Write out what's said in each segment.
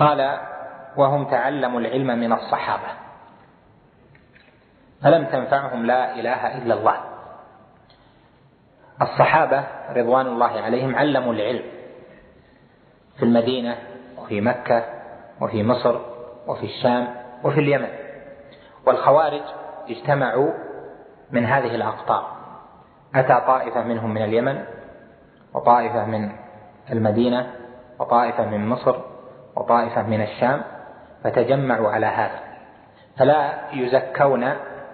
قال وهم تعلموا العلم من الصحابة. فلم تنفعهم لا إله إلا الله؟ الصحابة رضوان الله عليهم علموا العلم في المدينة وفي مكة وفي مصر وفي الشام وفي اليمن. والخوارج اجتمعوا من هذه الأقطار. أتى طائفة منهم من اليمن وطائفة من المدينة وطائفة من مصر وطائفة من الشام فتجمعوا على هذا فلا يزكون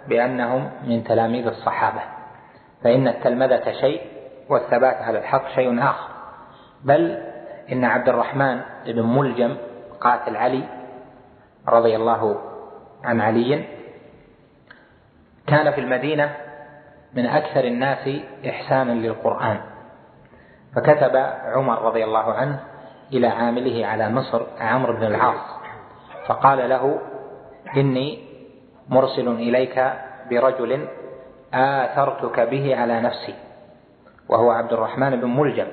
بأنهم من تلاميذ الصحابة فإن التلمذة شيء والثبات على الحق شيء آخر بل إن عبد الرحمن بن ملجم قاتل علي رضي الله عن علي كان في المدينة من أكثر الناس إحسانا للقرآن فكتب عمر رضي الله عنه إلى عامله على مصر عمرو بن العاص. فقال له إني مرسل إليك برجل آثرتك به على نفسي وهو عبد الرحمن بن ملجم.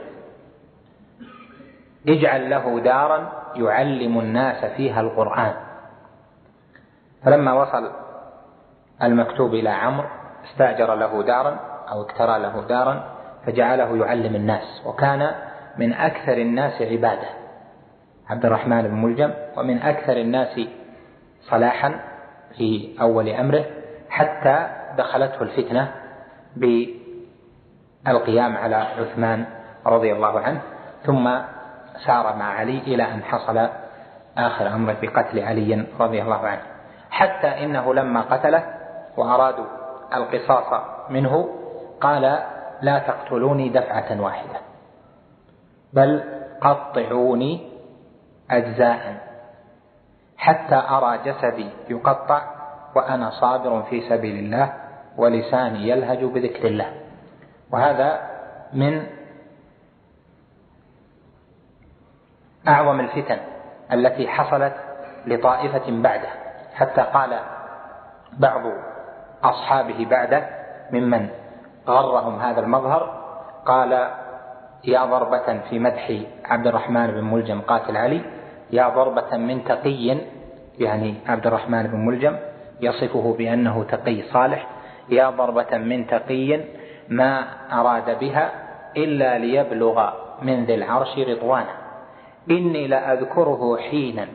اجعل له دارا يعلم الناس فيها القرآن. فلما وصل المكتوب إلى عمرو استأجر له دارا أو اكترى له دارا فجعله يعلم الناس. وكان من أكثر الناس عبادة. عبد الرحمن بن ملجم ومن أكثر الناس صلاحا في أول أمره حتى دخلته الفتنة بالقيام على عثمان رضي الله عنه ثم سار مع علي إلى أن حصل آخر أمره بقتل علي رضي الله عنه. حتى إنه لما قتله وأرادوا القصاص منه قال لا تقتلوني دفعة واحدة. بل قطعوني أجزاء حتى أرى جسدي يقطع وأنا صابر في سبيل الله ولساني يلهج بذكر الله. وهذا من أعظم الفتن التي حصلت لطائفة بعده. حتى قال بعض أصحابه بعده ممن غرهم هذا المظهر قال يا ضربة في مدح عبد الرحمن بن ملجم قاتل علي يا ضربة من تقي يعني عبد الرحمن بن ملجم يصفه بأنه تقي صالح يا ضربة من تقي ما أراد بها إلا ليبلغ من ذي العرش رضوانه. إني لأذكره حينا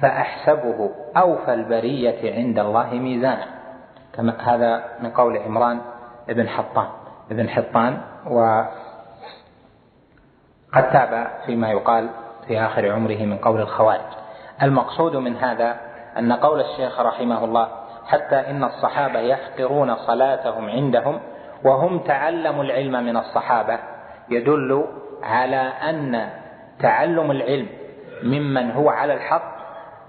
فأحسبه أوفى البرية عند الله ميزانا كما هذا من قول عمران بن حطان. ابن حطان وقد تاب فيما يقال في آخر عمره من قول الخوارج. المقصود من هذا أن قول الشيخ رحمه الله حتى إن الصحابة يحقرون صلاتهم عندهم وهم تعلموا العلم من الصحابة يدل على أن تعلم العلم ممن هو على الحق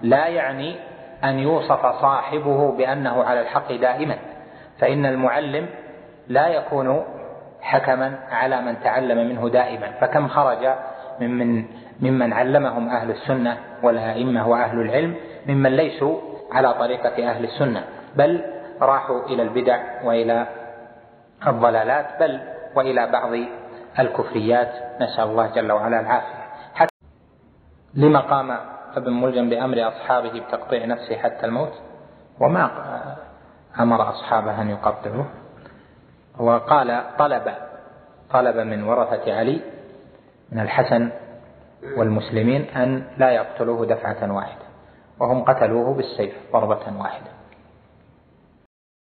لا يعني أن يوصف صاحبه بأنه على الحق دائما. فإن المعلم لا يكون حكما على من تعلم منه دائما. فكم خرج ممن ممن علمهم أهل السنة والأئمة وأهل العلم ممن ليسوا على طريقة أهل السنة بل راحوا إلى البدع وإلى الضلالات بل وإلى بعض الكفريات. نسأل الله جل وعلا العافية. حتى لما قام ابن ملجم بأمر أصحابه بتقطيع نفسه حتى الموت وما أمر أصحابه أن يقطعوه. وقال طلب طلب من ورثة علي من الحسن والمسلمين أن لا يقتلوه دفعة واحدة وهم قتلوه بالسيف ضربة واحدة.